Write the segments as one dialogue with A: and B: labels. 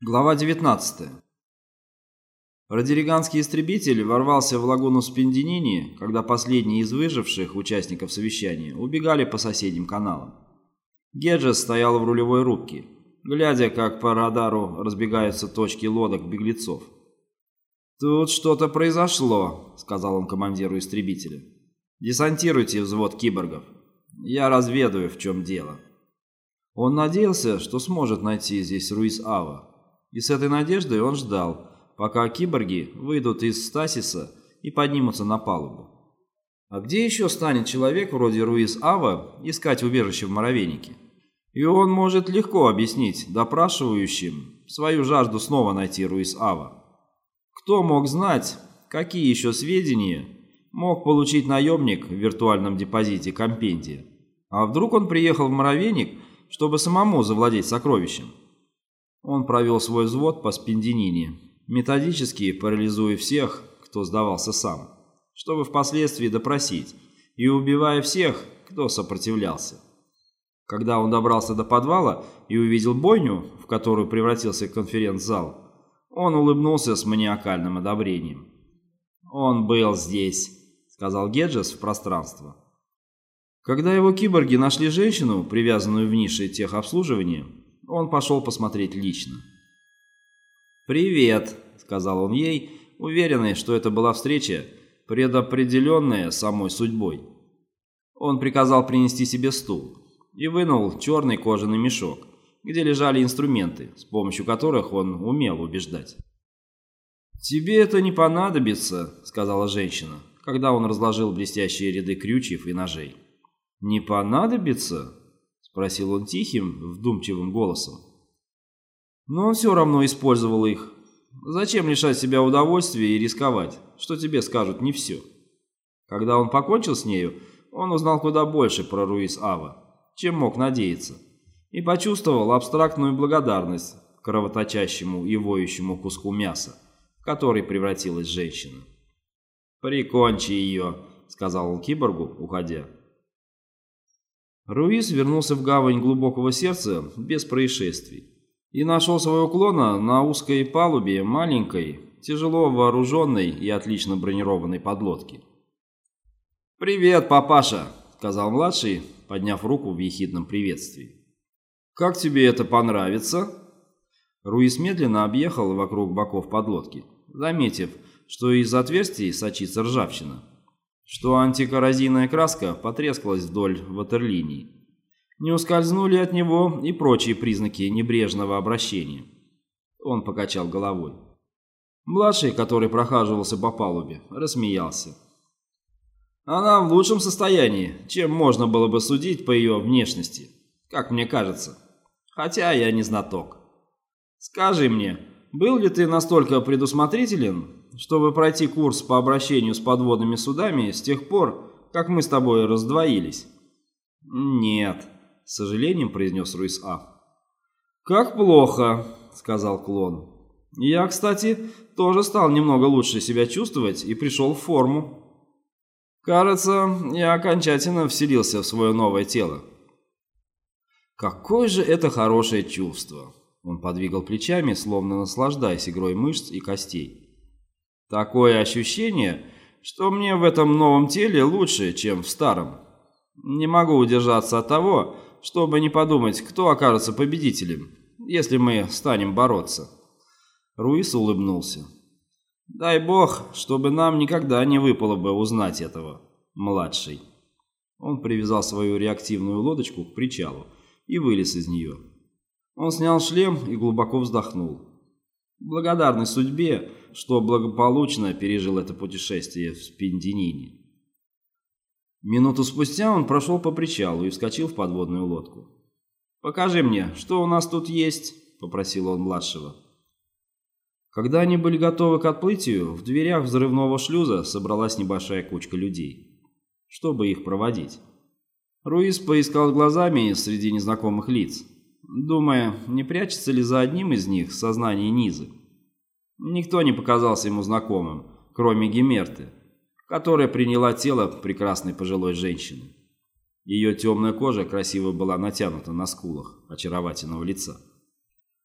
A: Глава 19. Радириганский истребитель ворвался в лагуну Спендинини, когда последние из выживших участников совещания убегали по соседним каналам. Геджес стоял в рулевой рубке, глядя, как по радару разбегаются точки лодок беглецов. «Тут что-то произошло», — сказал он командиру истребителя. «Десантируйте взвод киборгов. Я разведаю, в чем дело». Он надеялся, что сможет найти здесь Руиз-Ава, и с этой надеждой он ждал, пока киборги выйдут из стасиса и поднимутся на палубу. А где еще станет человек вроде Руиз-Ава искать убежище в Моровейнике? И он может легко объяснить допрашивающим свою жажду снова найти Руиз-Ава. Кто мог знать, какие еще сведения мог получить наемник в виртуальном депозите компендия? А вдруг он приехал в Моровейник, чтобы самому завладеть сокровищем? Он провел свой взвод по спиндинине, методически парализуя всех, кто сдавался сам, чтобы впоследствии допросить, и убивая всех, кто сопротивлялся. Когда он добрался до подвала и увидел бойню, в которую превратился конференц-зал, он улыбнулся с маниакальным одобрением. «Он был здесь», — сказал Геджес в пространство. Когда его киборги нашли женщину, привязанную в нише техобслуживания, он пошел посмотреть лично. «Привет», — сказал он ей, уверенный, что это была встреча, предопределенная самой судьбой. Он приказал принести себе стул и вынул черный кожаный мешок, где лежали инструменты, с помощью которых он умел убеждать. «Тебе это не понадобится», — сказала женщина, когда он разложил блестящие ряды крючев и ножей. «Не понадобится?» Спросил он тихим, вдумчивым голосом. Но он все равно использовал их. Зачем лишать себя удовольствия и рисковать, что тебе скажут не все? Когда он покончил с нею, он узнал куда больше про Руис Ава, чем мог надеяться, и почувствовал абстрактную благодарность кровоточащему и воющему куску мяса, в который превратилась женщина. «Прикончи ее», — сказал он киборгу, уходя. Руис вернулся в гавань глубокого сердца без происшествий и нашел своего клона на узкой палубе маленькой, тяжело вооруженной и отлично бронированной подлодки. «Привет, папаша!» — сказал младший, подняв руку в ехидном приветствии. «Как тебе это понравится?» Руис медленно объехал вокруг боков подлодки, заметив, что из отверстий сочится ржавчина что антикоррозийная краска потрескалась вдоль ватерлинии. Не ускользнули от него и прочие признаки небрежного обращения. Он покачал головой. Младший, который прохаживался по палубе, рассмеялся. Она в лучшем состоянии, чем можно было бы судить по ее внешности, как мне кажется. Хотя я не знаток. Скажи мне, был ли ты настолько предусмотрителен, чтобы пройти курс по обращению с подводными судами с тех пор, как мы с тобой раздвоились?» «Нет», — с сожалением произнес Руис А. «Как плохо», — сказал клон. «Я, кстати, тоже стал немного лучше себя чувствовать и пришел в форму. Кажется, я окончательно вселился в свое новое тело». «Какое же это хорошее чувство!» Он подвигал плечами, словно наслаждаясь игрой мышц и костей. Такое ощущение, что мне в этом новом теле лучше, чем в старом. Не могу удержаться от того, чтобы не подумать, кто окажется победителем, если мы станем бороться. Руис улыбнулся. Дай бог, чтобы нам никогда не выпало бы узнать этого, младший. Он привязал свою реактивную лодочку к причалу и вылез из нее. Он снял шлем и глубоко вздохнул. Благодарный судьбе, что благополучно пережил это путешествие в Спиндинине. Минуту спустя он прошел по причалу и вскочил в подводную лодку. «Покажи мне, что у нас тут есть?» – попросил он младшего. Когда они были готовы к отплытию, в дверях взрывного шлюза собралась небольшая кучка людей, чтобы их проводить. Руис поискал глазами среди незнакомых лиц, думая, не прячется ли за одним из них сознание Низы. Никто не показался ему знакомым, кроме Гемерты, которая приняла тело прекрасной пожилой женщины. Ее темная кожа красиво была натянута на скулах очаровательного лица.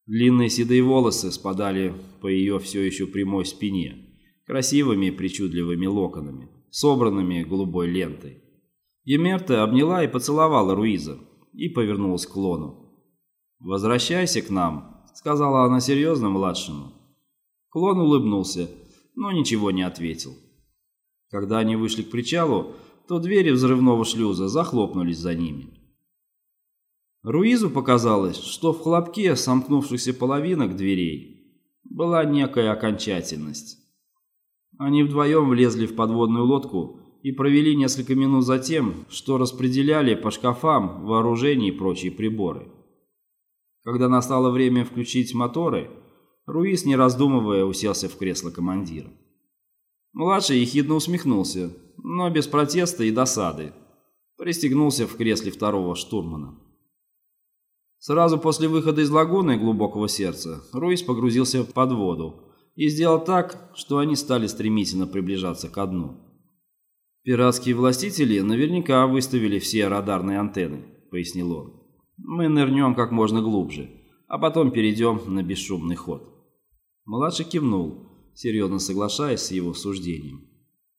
A: Длинные седые волосы спадали по ее все еще прямой спине, красивыми причудливыми локонами, собранными голубой лентой. Емерта обняла и поцеловала Руиза и повернулась к Лону. «Возвращайся к нам», — сказала она серьезно младшему. Клон улыбнулся, но ничего не ответил. Когда они вышли к причалу, то двери взрывного шлюза захлопнулись за ними. Руизу показалось, что в хлопке сомкнувшихся половинок дверей была некая окончательность. Они вдвоем влезли в подводную лодку и провели несколько минут за тем, что распределяли по шкафам вооружение и прочие приборы. Когда настало время включить моторы, Руиз, не раздумывая, уселся в кресло командира. Младший ехидно усмехнулся, но без протеста и досады. Пристегнулся в кресле второго штурмана. Сразу после выхода из лагуны глубокого сердца Руис погрузился под воду и сделал так, что они стали стремительно приближаться к дну. «Пиратские властители наверняка выставили все радарные антенны», — пояснил он. «Мы нырнем как можно глубже, а потом перейдем на бесшумный ход». Младший кивнул, серьезно соглашаясь с его суждением.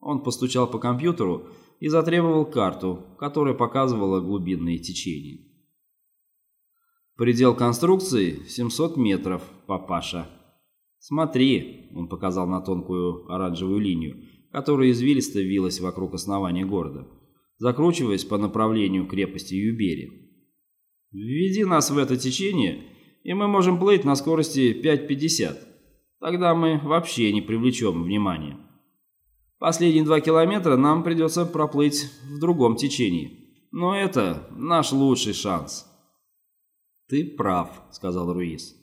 A: Он постучал по компьютеру и затребовал карту, которая показывала глубинные течения. Предел конструкции 700 метров, папаша. Смотри, он показал на тонкую оранжевую линию, которая извилисто вилась вокруг основания города, закручиваясь по направлению крепости Юбери. Введи нас в это течение, и мы можем плыть на скорости 5.50. Тогда мы вообще не привлечем внимания. Последние два километра нам придется проплыть в другом течении. Но это наш лучший шанс. «Ты прав», — сказал Руис.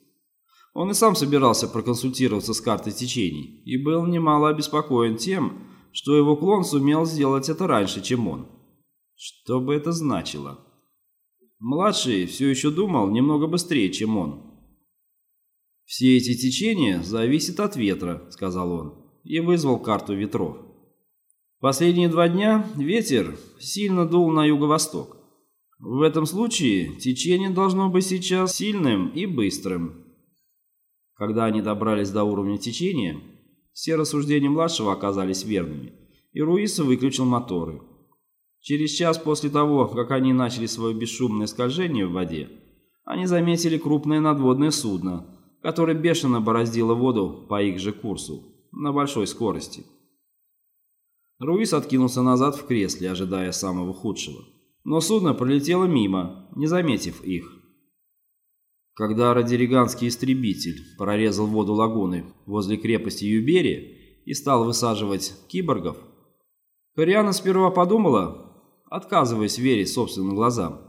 A: Он и сам собирался проконсультироваться с картой течений и был немало обеспокоен тем, что его клон сумел сделать это раньше, чем он. Что бы это значило? Младший все еще думал немного быстрее, чем он. «Все эти течения зависят от ветра», — сказал он, и вызвал карту ветров. Последние два дня ветер сильно дул на юго-восток. В этом случае течение должно быть сейчас сильным и быстрым. Когда они добрались до уровня течения, все рассуждения младшего оказались верными, и Руиса выключил моторы. Через час после того, как они начали свое бесшумное скольжение в воде, они заметили крупное надводное судно, которое бешено бороздило воду по их же курсу, на большой скорости. Руис откинулся назад в кресле, ожидая самого худшего но судно пролетело мимо, не заметив их. Когда радириганский истребитель прорезал воду лагуны возле крепости Юбери и стал высаживать киборгов, Кориана сперва подумала, отказываясь верить собственным глазам.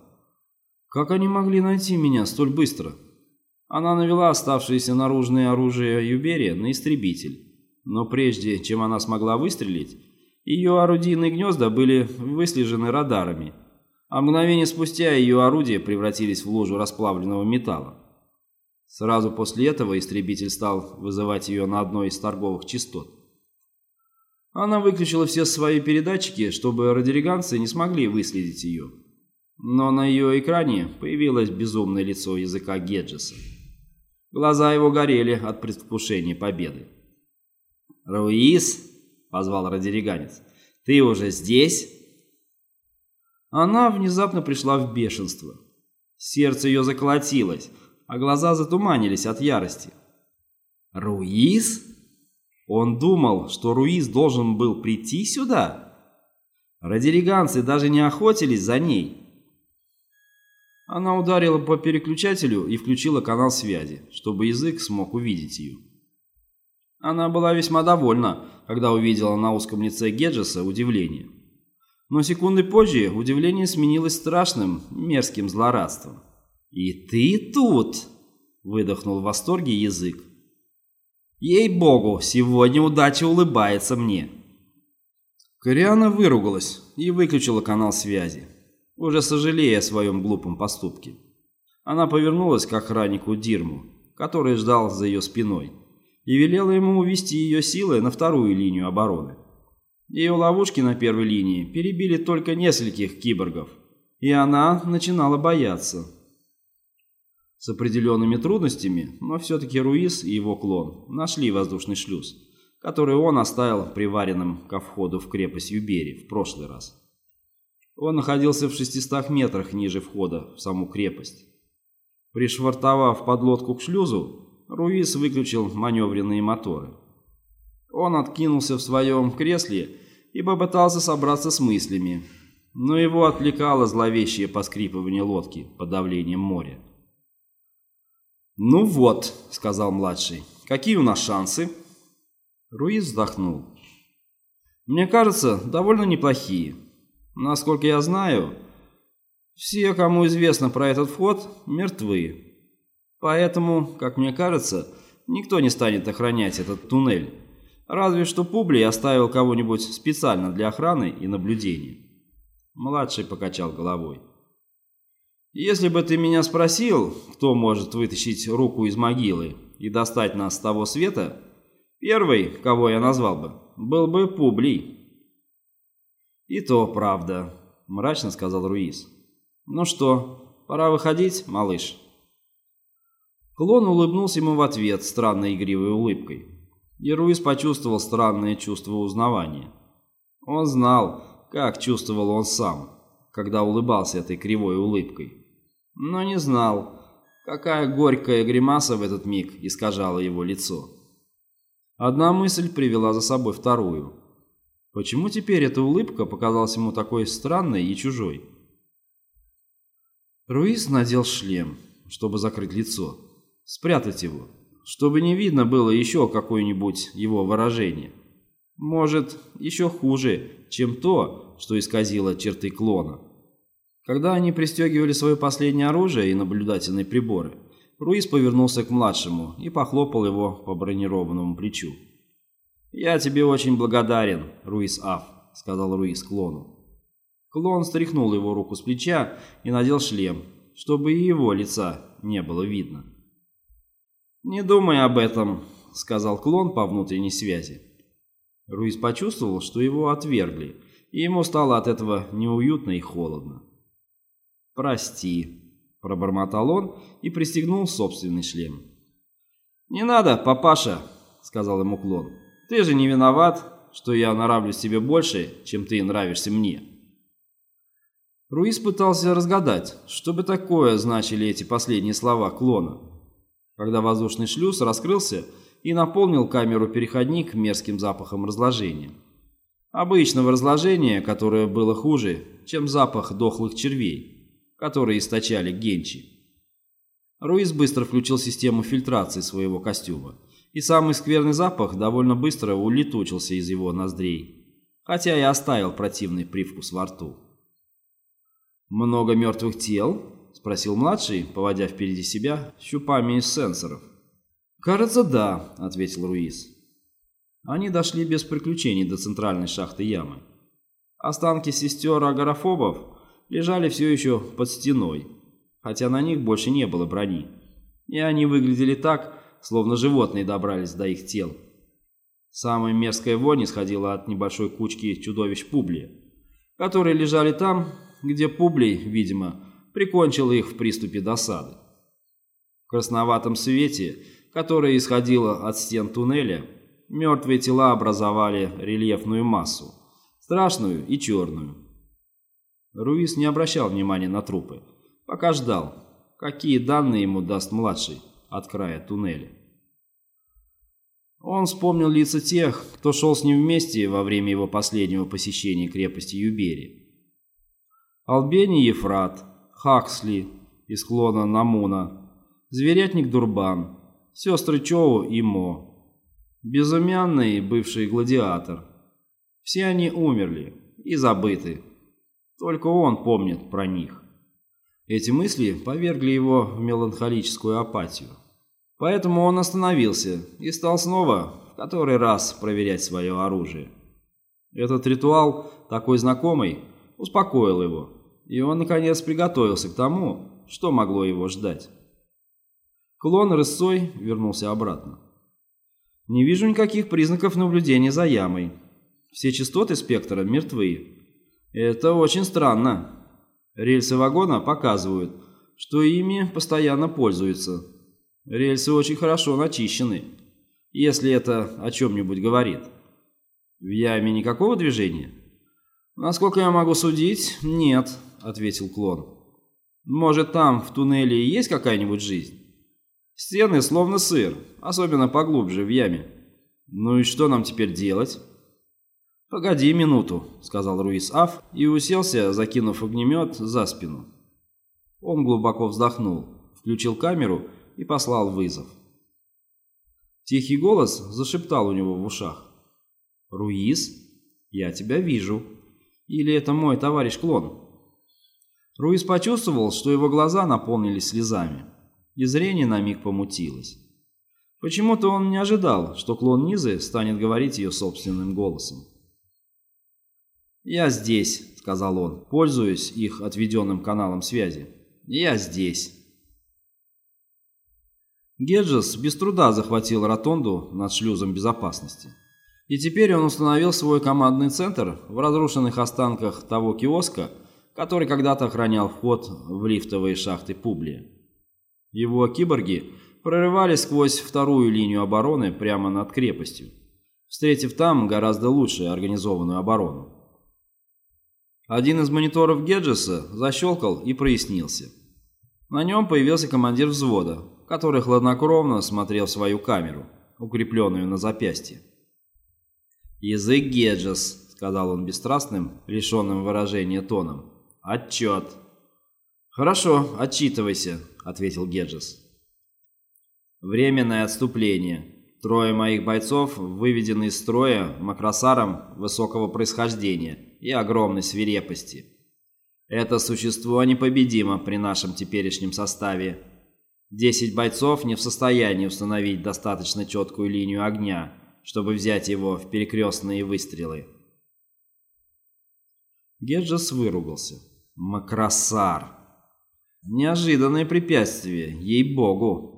A: Как они могли найти меня столь быстро? Она навела оставшееся наружное оружие Юбери на истребитель, но прежде чем она смогла выстрелить, ее орудийные гнезда были выслежены радарами – а мгновение спустя ее орудия превратились в лужу расплавленного металла. Сразу после этого истребитель стал вызывать ее на одной из торговых частот. Она выключила все свои передатчики, чтобы радиориганцы не смогли выследить ее. Но на ее экране появилось безумное лицо языка Геджеса. Глаза его горели от предвкушения победы. «Руис?» — позвал радиориганец. «Ты уже здесь?» Она внезапно пришла в бешенство. Сердце ее заколотилось, а глаза затуманились от ярости. «Руиз?» Он думал, что Руиз должен был прийти сюда? Радириганцы даже не охотились за ней. Она ударила по переключателю и включила канал связи, чтобы язык смог увидеть ее. Она была весьма довольна, когда увидела на узком лице Геджеса удивление. Но секунды позже удивление сменилось страшным, мерзким злорадством. «И ты тут!» – выдохнул в восторге язык. «Ей-богу, сегодня удача улыбается мне!» Кориана выругалась и выключила канал связи, уже сожалея о своем глупом поступке. Она повернулась к охраннику Дирму, который ждал за ее спиной, и велела ему увести ее силой на вторую линию обороны. Ее ловушки на первой линии перебили только нескольких киборгов, и она начинала бояться. С определенными трудностями, но все-таки Руис и его клон нашли воздушный шлюз, который он оставил приваренным ко входу в крепость Юбери в прошлый раз. Он находился в 600 метрах ниже входа в саму крепость. Пришвартовав подлодку к шлюзу, Руис выключил маневренные моторы. Он откинулся в своем кресле и попытался собраться с мыслями, но его отвлекало зловещее поскрипывание лодки под давлением моря. «Ну вот», — сказал младший, — «какие у нас шансы?» Руиз вздохнул. «Мне кажется, довольно неплохие. Насколько я знаю, все, кому известно про этот вход, мертвы. Поэтому, как мне кажется, никто не станет охранять этот туннель. Разве что Публий оставил кого-нибудь специально для охраны и наблюдения». Младший покачал головой. Если бы ты меня спросил, кто может вытащить руку из могилы и достать нас с того света, первый, кого я назвал бы, был бы Публий. И то правда, мрачно сказал Руис. Ну что, пора выходить, малыш? Клон улыбнулся ему в ответ странной игривой улыбкой. И Руис почувствовал странное чувство узнавания. Он знал, как чувствовал он сам, когда улыбался этой кривой улыбкой но не знал, какая горькая гримаса в этот миг искажала его лицо. Одна мысль привела за собой вторую. Почему теперь эта улыбка показалась ему такой странной и чужой? Руис надел шлем, чтобы закрыть лицо, спрятать его, чтобы не видно было еще какое-нибудь его выражение. Может, еще хуже, чем то, что исказило черты клона. Когда они пристегивали свое последнее оружие и наблюдательные приборы, Руис повернулся к младшему и похлопал его по бронированному плечу. «Я тебе очень благодарен, Руис Аф», — сказал Руис клону. Клон стряхнул его руку с плеча и надел шлем, чтобы и его лица не было видно. «Не думай об этом», — сказал клон по внутренней связи. Руис почувствовал, что его отвергли, и ему стало от этого неуютно и холодно. «Прости», – пробормотал он и пристегнул собственный шлем. «Не надо, папаша», – сказал ему клон. «Ты же не виноват, что я нравлюсь тебе больше, чем ты нравишься мне». Руис пытался разгадать, что бы такое значили эти последние слова клона. Когда воздушный шлюз раскрылся и наполнил камеру-переходник мерзким запахом разложения. Обычного разложения, которое было хуже, чем запах дохлых червей которые источали генчи. Руис быстро включил систему фильтрации своего костюма, и самый скверный запах довольно быстро улетучился из его ноздрей, хотя и оставил противный привкус во рту. «Много мертвых тел?» – спросил младший, поводя впереди себя щупами из сенсоров. «Кажется, да», – ответил Руис. Они дошли без приключений до центральной шахты ямы. Останки сестер агорафобов лежали все еще под стеной, хотя на них больше не было брони. И они выглядели так, словно животные добрались до их тел. Самая мерзкая вонь исходила от небольшой кучки чудовищ Публия, которые лежали там, где Публий, видимо, прикончил их в приступе досады. В красноватом свете, которое исходило от стен туннеля, мертвые тела образовали рельефную массу, страшную и черную. Руис не обращал внимания на трупы, пока ждал, какие данные ему даст младший от края туннеля. Он вспомнил лица тех, кто шел с ним вместе во время его последнего посещения крепости Юбери. Албени Ефрат, Хаксли из клона Намуна, Зверятник Дурбан, сестры Чоу и Мо, безымянный бывший гладиатор. Все они умерли и забыты только он помнит про них. Эти мысли повергли его в меланхолическую апатию. Поэтому он остановился и стал снова в который раз проверять свое оружие. Этот ритуал, такой знакомый, успокоил его, и он, наконец, приготовился к тому, что могло его ждать. Клон рысцой вернулся обратно. «Не вижу никаких признаков наблюдения за ямой. Все частоты спектра мертвы. Это очень странно. Рельсы вагона показывают, что ими постоянно пользуются. Рельсы очень хорошо начищены, если это о чем-нибудь говорит. В яме никакого движения? Насколько я могу судить, нет, ответил клон. Может, там, в туннеле, есть какая-нибудь жизнь? Стены словно сыр, особенно поглубже в яме. Ну и что нам теперь делать? «Погоди минуту», — сказал Руис Аф и уселся, закинув огнемет за спину. Он глубоко вздохнул, включил камеру и послал вызов. Тихий голос зашептал у него в ушах. «Руис, я тебя вижу. Или это мой товарищ-клон?» Руис почувствовал, что его глаза наполнились слезами, и зрение на миг помутилось. Почему-то он не ожидал, что клон Низы станет говорить ее собственным голосом. «Я здесь», — сказал он, пользуясь их отведенным каналом связи. «Я здесь». Геджес без труда захватил ротонду над шлюзом безопасности. И теперь он установил свой командный центр в разрушенных останках того киоска, который когда-то охранял вход в лифтовые шахты Публия. Его киборги прорывались сквозь вторую линию обороны прямо над крепостью, встретив там гораздо лучше организованную оборону. Один из мониторов Геджеса защелкал и прояснился. На нем появился командир взвода, который хладнокровно смотрел свою камеру, укрепленную на запястье. «Язык Геджес», — сказал он бесстрастным, лишенным выражения тоном. «Отчет». «Хорошо, отчитывайся», — ответил Геджес. «Временное отступление. Трое моих бойцов выведены из строя макросаром высокого происхождения и огромной свирепости. Это существо непобедимо при нашем теперешнем составе. Десять бойцов не в состоянии установить достаточно четкую линию огня, чтобы взять его в перекрестные выстрелы. Геджес выругался. Макросар. Неожиданное препятствие, ей-богу.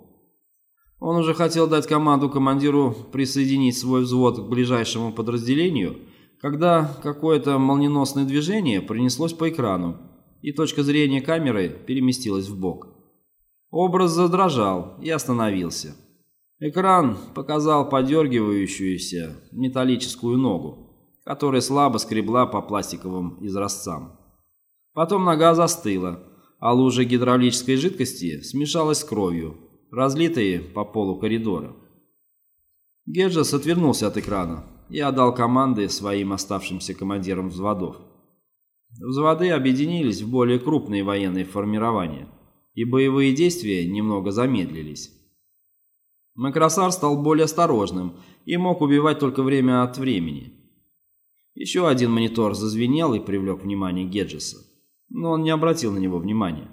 A: Он уже хотел дать команду командиру присоединить свой взвод к ближайшему подразделению, когда какое-то молниеносное движение принеслось по экрану, и точка зрения камеры переместилась в бок. Образ задрожал и остановился. Экран показал подергивающуюся металлическую ногу, которая слабо скребла по пластиковым изразцам. Потом нога застыла, а лужа гидравлической жидкости смешалась с кровью, разлитые по полу коридора. Геджес отвернулся от экрана и отдал команды своим оставшимся командирам взводов. Взводы объединились в более крупные военные формирования, и боевые действия немного замедлились. Макросар стал более осторожным и мог убивать только время от времени. Еще один монитор зазвенел и привлек внимание Геджеса, но он не обратил на него внимания.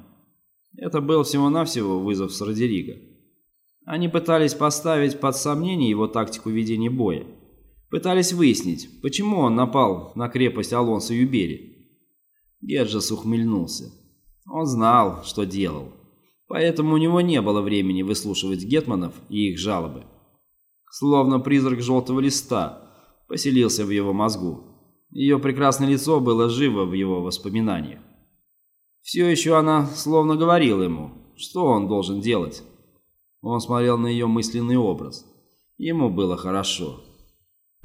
A: Это был всего-навсего вызов с Родерига. Они пытались поставить под сомнение его тактику ведения боя. Пытались выяснить, почему он напал на крепость Алонсо Юбери. Герджес ухмыльнулся. Он знал, что делал. Поэтому у него не было времени выслушивать гетманов и их жалобы. Словно призрак желтого листа поселился в его мозгу. Ее прекрасное лицо было живо в его воспоминаниях. Все еще она словно говорила ему, что он должен делать. Он смотрел на ее мысленный образ. Ему было хорошо.